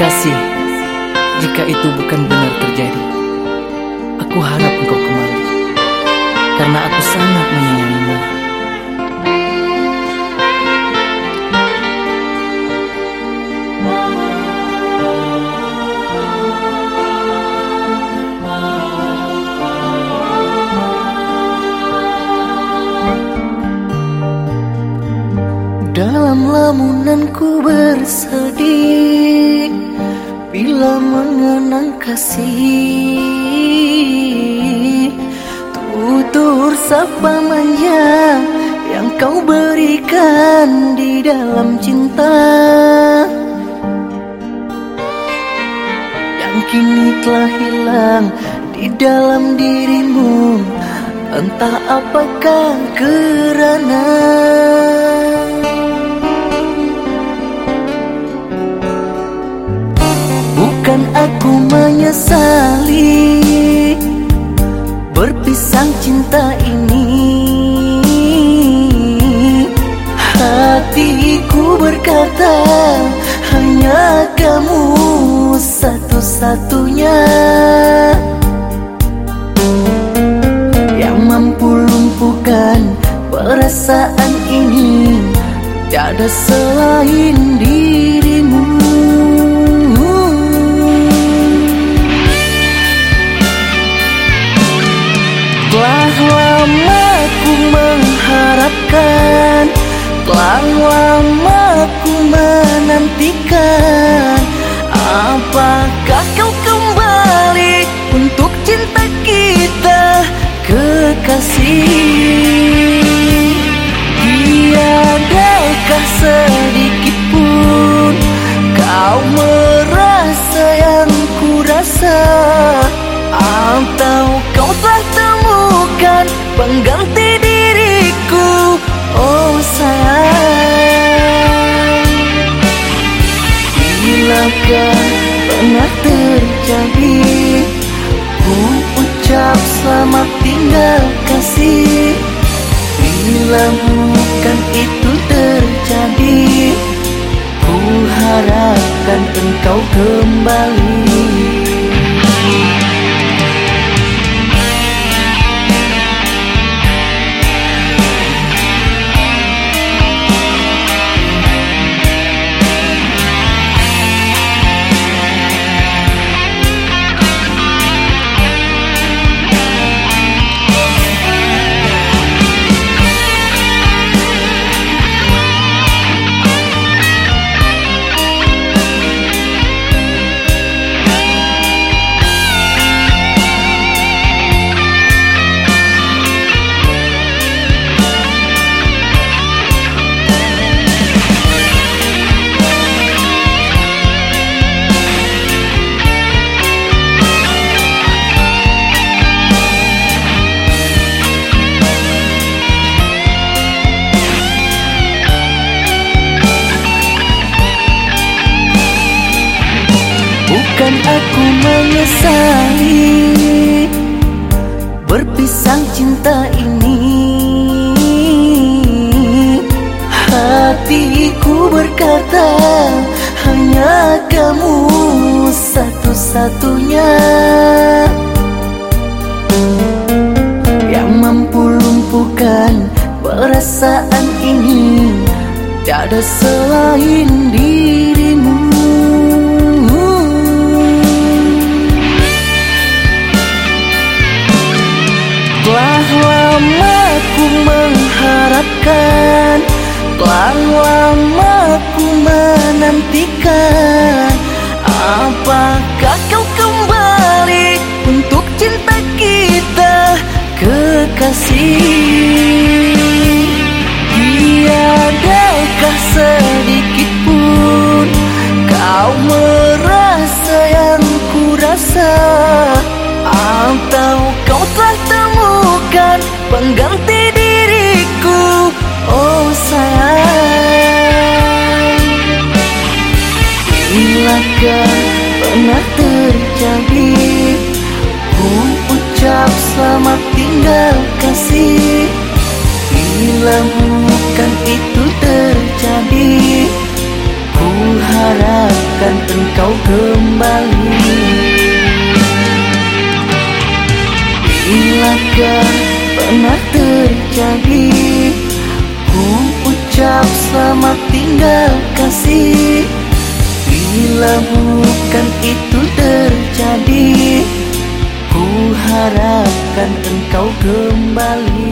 Kekasih, jika itu bukan benar terjadi, aku harap engkau kembali, karena aku sangat menyayangimu. Dalam lamunanku bersedih Bila mengenang kasih Tutur sapa manja Yang kau berikan di dalam cinta. Yang kini telah hilang di dalam dirimu Entah apakah kerana aku menyesali Berpisah cinta ini. Hatiku berkata Hanya kamu satu-satunya Yang mampu lumpuhkan perasaan ini. Tiada selain dirimu mengharapkan Telah lama ku menantikan. Apakah kau kembali untuk cinta kita kekasih? Tiadakah sedikit pun kau merasa yang ku rasa Atau kau telah temukan pengganti diriku pernah terjadi Ku ucap selamat tinggal kasih. Bila bukan itu terjadi Ku harapkan engkau kembali menyesali Berpisah cinta ini. Hatiku berkata Hanya kamu satu-satunya Yang mampu lumpuhkan perasaan ini. Tiada selain dirimu Telah lama ku mengharapkan Telah lama ku menantikan. Apakah kau kembali untuk cinta kita kekasih pengganti diriku Oh sayang. Bilakah pernah terjadi? Ku ucap selamat tinggal kasih. Bila bukan itu terjadi. Ku harapkan engkau kembali. Terjadi Ku ucap selamat tinggal kasih. Bila bukan itu terjadi Ku harapkan engkau kembali